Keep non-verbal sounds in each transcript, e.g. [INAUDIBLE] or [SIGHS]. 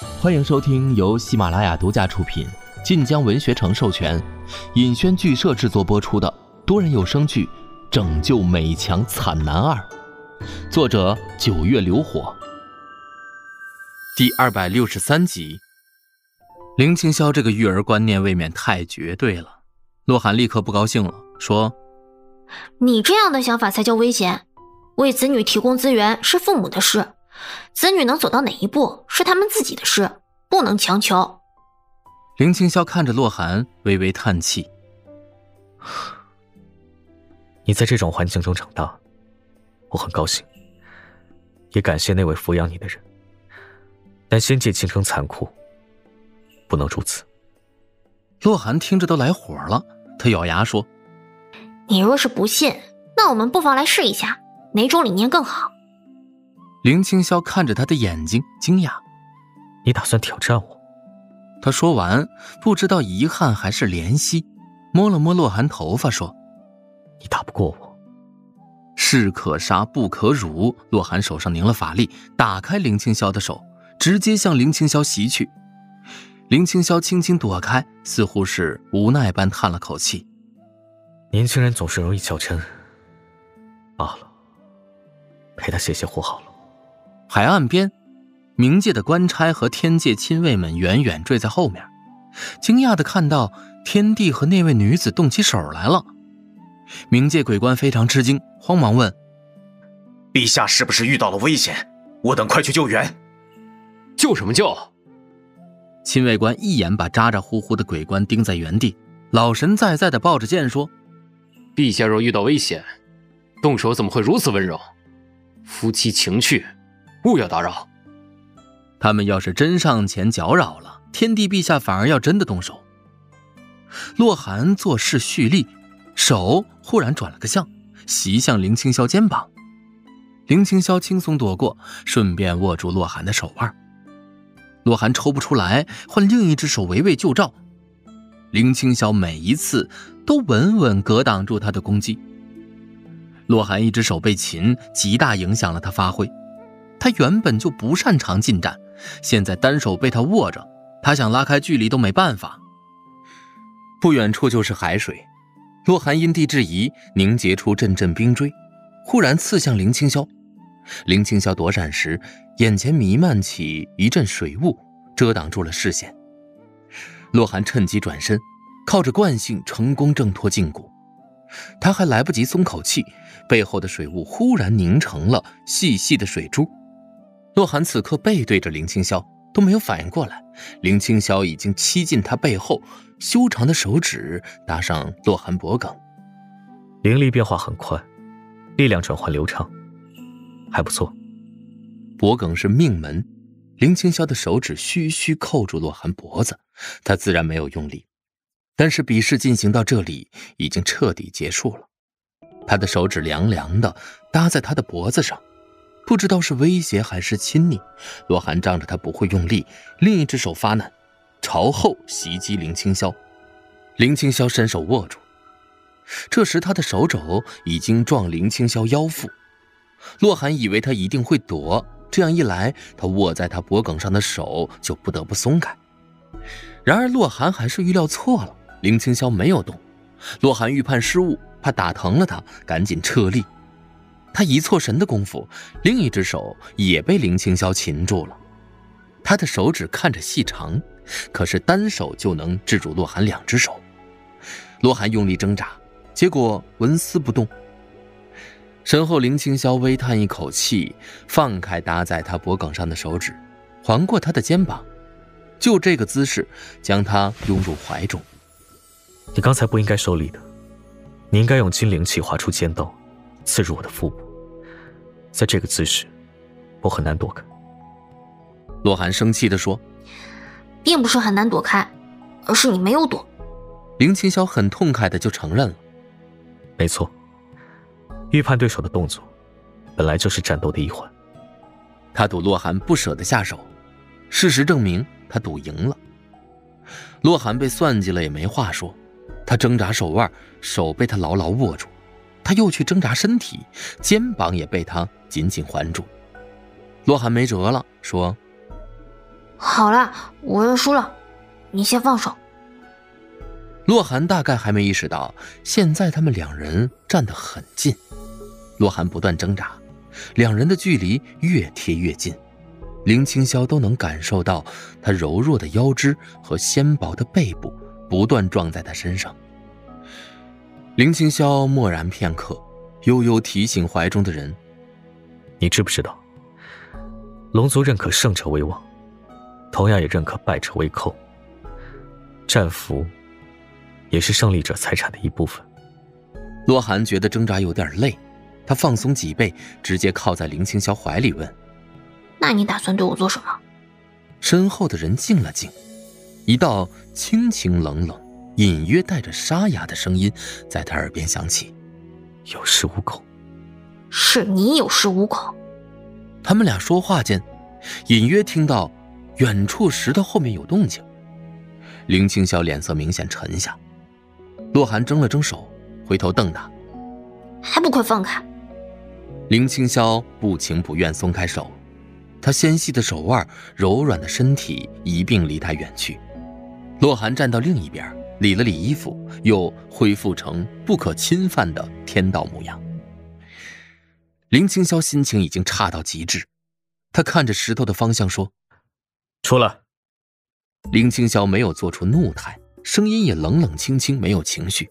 欢迎收听由喜马拉雅独家出品、晋江文学城授权、尹轩剧社制作播出的多人有声剧《拯救美强惨男二》，作者九月流火，第二百六十三集。林青霄这个育儿观念未免太绝对了，洛寒立刻不高兴了，说：“你这样的想法才叫危险。为子女提供资源是父母的事。”子女能走到哪一步是他们自己的事，不能强求。林青霄看着洛寒，微微叹气：“ [SIGHS] 你在这种环境中长大，我很高兴，也感谢那位抚养你的人。但仙界竞争残酷，不能如此。”洛寒听着都来火了，他咬牙说：“你若是不信，那我们不妨来试一下，哪种理念更好。”林青霄看着他的眼睛，惊讶：“你打算挑战我？”他说完，不知道遗憾还是怜惜，摸了摸洛寒头发，说：“你打不过我，士可杀不可辱。”洛寒手上凝了法力，打开林青霄的手，直接向林青霄袭去。林青霄轻轻躲开，似乎是无奈般叹了口气：“年轻人总是容易较真，罢了，陪他泄泄火好了。”海岸边，冥界的官差和天界亲卫们远远追在后面，惊讶的看到天帝和那位女子动起手来了。冥界鬼官非常吃惊，慌忙问：“陛下是不是遇到了危险？我等快去救援。”“救什么救？”亲卫官一眼把咋咋呼呼的鬼官盯在原地，老神在在的抱着剑说：“陛下若遇到危险，动手怎么会如此温柔？夫妻情趣。”勿要打扰。他们要是真上前搅扰了，天帝陛下反而要真的动手。洛寒做事蓄力，手忽然转了个向，袭向林青霄肩膀。林青霄轻松躲过，顺便握住洛寒的手腕。洛寒抽不出来，换另一只手围魏救赵。林青霄每一次都稳稳格挡住他的攻击。洛寒一只手被擒，极大影响了他发挥。他原本就不擅长近战，现在单手被他握着，他想拉开距离都没办法。不远处就是海水，洛寒因地制宜，凝结出阵阵冰锥，忽然刺向林青霄。林青霄躲闪时，眼前弥漫起一阵水雾，遮挡住了视线。洛寒趁机转身，靠着惯性成功挣脱禁锢。他还来不及松口气，背后的水雾忽然凝成了细细的水珠。洛寒此刻背对着林青霄，都没有反应过来，林青霄已经欺进他背后，修长的手指搭上洛寒脖颈，灵力变化很快，力量转换流畅，还不错。脖颈是命门，林青霄的手指虚虚扣住洛寒脖子，他自然没有用力，但是比试进行到这里已经彻底结束了，他的手指凉凉的搭在他的脖子上。不知道是威胁还是亲昵，洛寒仗着他不会用力，另一只手发难，朝后袭击林青霄。林青霄伸手握住，这时他的手肘已经撞林青霄腰腹。洛寒以为他一定会躲，这样一来，他握在他脖颈上的手就不得不松开。然而洛寒还是预料错了，林青霄没有动。洛寒预判失误，怕打疼了他，赶紧撤力。他一错神的功夫，另一只手也被林青霄擒住了。他的手指看着细长，可是单手就能制住洛寒两只手。洛寒用力挣扎，结果纹丝不动。身后林青霄微叹一口气，放开搭在他脖颈上的手指，环过他的肩膀，就这个姿势将他拥入怀中。你刚才不应该收力的，你应该用金灵气划出尖刀。刺入我的腹部，在这个姿势，我很难躲开。洛寒生气地说：“并不是很难躲开，而是你没有躲。”林青霄很痛快的就承认了：“没错，预判对手的动作，本来就是战斗的一环。”他赌洛寒不舍得下手，事实证明他赌赢了。洛寒被算计了也没话说，他挣扎手腕，手被他牢牢握住。他又去挣扎身体，肩膀也被他紧紧环住。洛寒没辙了，说：“好了，我认输了，你先放手。洛寒大概还没意识到，现在他们两人站得很近。洛寒不断挣扎，两人的距离越贴越近，林清霄都能感受到他柔弱的腰肢和纤薄的背部不断撞在他身上。林清霄默然片刻，悠悠提醒怀中的人：“你知不知道，龙族认可胜者为王，同样也认可败者为寇。战俘也是胜利者财产的一部分。”洛寒觉得挣扎有点累。他放松脊背，直接靠在林清霄怀里问：“那你打算对我做什么？”身后的人静了静，一道清清冷冷、隐约带着沙哑的声音在他耳边响起：“有恃无恐。”“是你有恃无恐。”他们俩说话间，隐约听到远处石头后面有动静。林青霄脸色明显沉下，洛寒睁了睁手，回头瞪他：“还不快放开！”林青霄不情不愿松开手，他纤细的手腕、柔软的身体一并离他远去。洛寒站到另一边，理了理衣服，又恢复成不可侵犯的天道模样。林青霄心情已经差到极致，他看着石头的方向说：“出来。”林青霄没有做出怒态，声音也冷冷清清，没有情绪。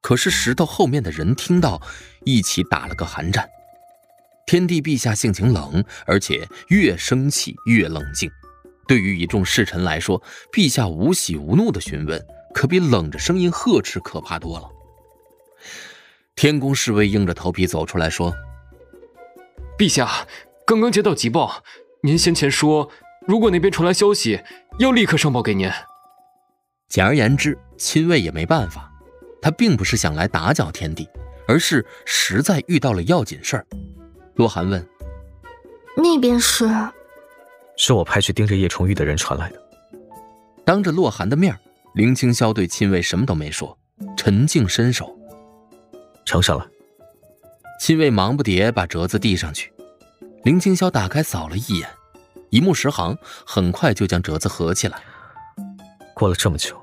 可是石头后面的人听到，一起打了个寒战。天帝陛下性情冷，而且越生气越冷静。对于一众侍臣来说，陛下无喜无怒的询问，可比冷着声音呵斥可怕多了。天宫侍卫硬着头皮走出来说：“陛下，刚刚接到急报，您先前说，如果那边传来消息，要立刻上报给您。简而言之，亲卫也没办法，他并不是想来打搅天帝，而是实在遇到了要紧事儿。”洛寒问：“那边是？”“是我派去盯着叶崇玉的人传来的。”当着洛寒的面，林青霄对亲卫什么都没说，沉静伸手：“呈上来。”亲卫忙不迭把折子递上去。林青霄打开扫了一眼，一目十行，很快就将折子合起来。过了这么久，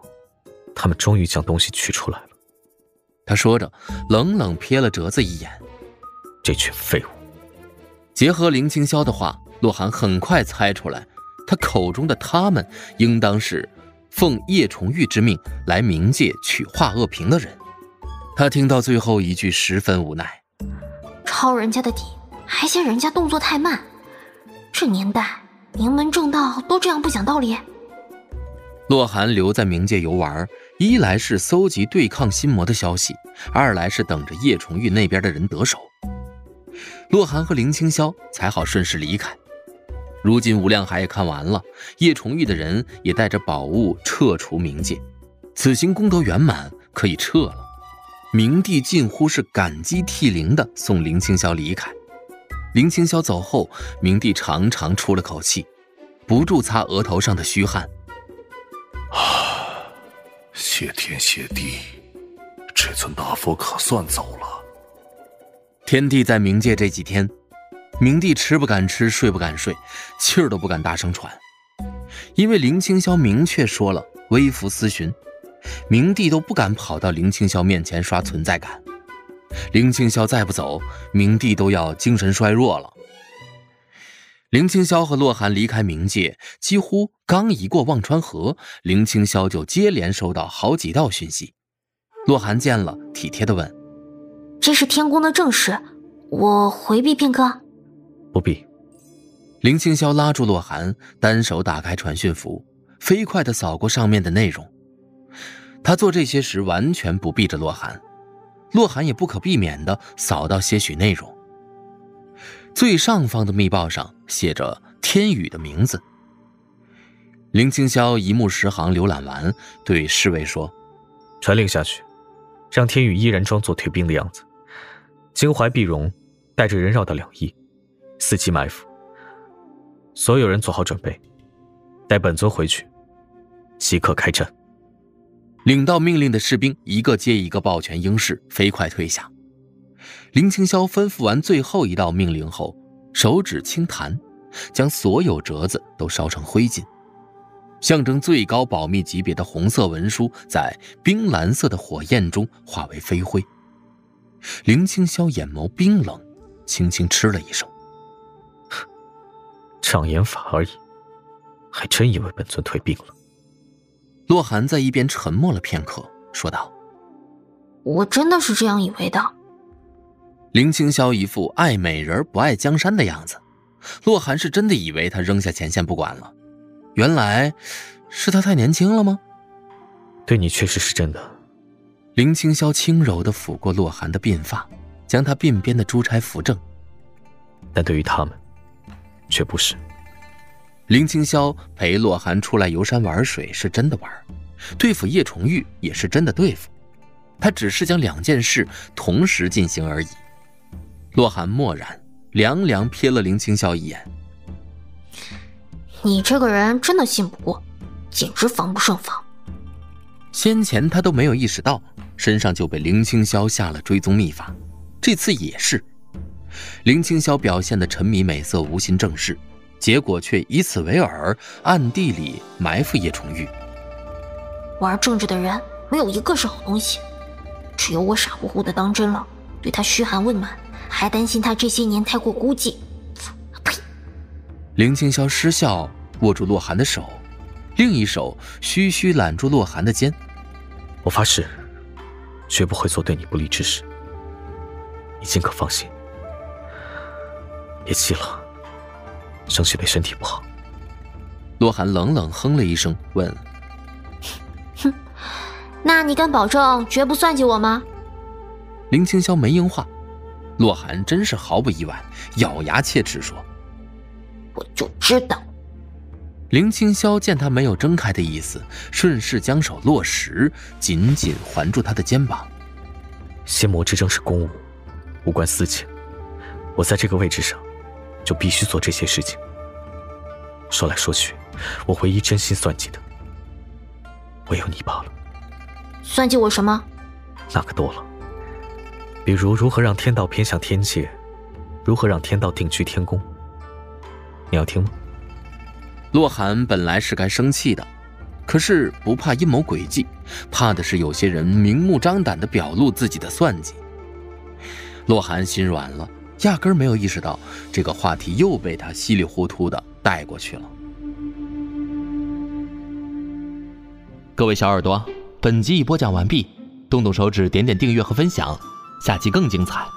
他们终于将东西取出来了。他说着，冷冷瞥了折子一眼：“这群废物。”结合林青霄的话，洛寒很快猜出来，他口中的他们应当是奉叶重玉之命来冥界取化恶瓶的人。他听到最后一句，十分无奈：抄人家的底，还嫌人家动作太慢。这年代，名门正道都这样不讲道理。洛寒留在冥界游玩，一来是搜集对抗心魔的消息，二来是等着叶重玉那边的人得手。洛寒和林清霄才好顺势离开。如今无量海也看完了，叶重玉的人也带着宝物撤出冥界，此行功德圆满，可以撤了。明帝近乎是感激涕零的送林青霄离开。林青霄走后，明帝长长出了口气，不住擦额头上的虚汗。啊，谢天谢地，这尊大佛可算走了。天帝在冥界这几天，明帝吃不敢吃，睡不敢睡，气儿都不敢大声喘，因为林青霄明确说了微服私巡，明帝都不敢跑到林青霄面前刷存在感。林青霄再不走，明帝都要精神衰弱了。林青霄和洛寒离开冥界，几乎刚一过忘川河，林青霄就接连收到好几道讯息。洛寒见了，体贴的问。这是天宫的正事，我回避片刻。不必。林青霄拉住洛寒，单手打开传讯符，飞快地扫过上面的内容。他做这些时完全不避着洛寒，洛寒也不可避免地扫到些许内容。最上方的密报上写着天宇的名字。林青霄一目十行浏览完，对侍卫说：“传令下去，让天宇依然装作退兵的样子。”襟怀碧容，带着人绕到两翼，伺机埋伏。所有人做好准备，带本尊回去，即刻开战。领到命令的士兵一个接一个抱拳应是，飞快退下。林青霄吩咐完最后一道命令后，手指轻弹，将所有折子都烧成灰烬，象征最高保密级别的红色文书在冰蓝色的火焰中化为飞灰。林青霄眼眸冰冷，轻轻嗤了一声：“障眼法而已，还真以为本尊退兵了。”洛寒在一边沉默了片刻，说道：“我真的是这样以为的。”林青霄一副爱美人不爱江山的样子，洛寒是真的以为他扔下前线不管了。原来，是他太年轻了吗？对你确实是真的。林青霄轻柔地抚过洛寒的鬓发，将他鬓边的珠钗扶正。但对于他们，却不是。林青霄陪洛寒出来游山玩水是真的玩，对付叶重玉也是真的对付。他只是将两件事同时进行而已。洛寒默然，凉凉瞥了林青霄一眼。你这个人真的信不过，简直防不胜防。先前他都没有意识到，身上就被林青霄下了追踪秘法，这次也是。林青霄表现的沉迷美色，无心正事，结果却以此为饵，暗地里埋伏叶重玉。玩政治的人没有一个是好东西，只有我傻乎乎的当真了，对他嘘寒问暖，还担心他这些年太过孤寂。呸林青霄失笑，握住洛寒的手，另一手虚虚揽住洛寒的肩。我发誓，绝不会做对你不利之事。你尽可放心。别气了，生气对身体不好。洛寒冷冷哼了一声，问：“哼，那你敢保证绝不算计我吗？”林青霄没应话。洛寒真是毫不意外，咬牙切齿说。我就知道。林青霄见他没有睁开的意思，顺势将手落实，紧紧环住他的肩膀。仙魔之争是公务，无关私情。我在这个位置上，就必须做这些事情。说来说去，我唯一真心算计的，唯有你罢了。算计我什么？那可多了。比如如何让天道偏向天界，如何让天道定居天宫。你要听吗？洛寒本来是该生气的，可是不怕阴谋诡计，怕的是有些人明目张胆的表露自己的算计。洛寒心软了，压根没有意识到这个话题又被他稀里糊涂的带过去了。各位小耳朵，本集已播讲完毕，动动手指点点订阅和分享，下期更精彩。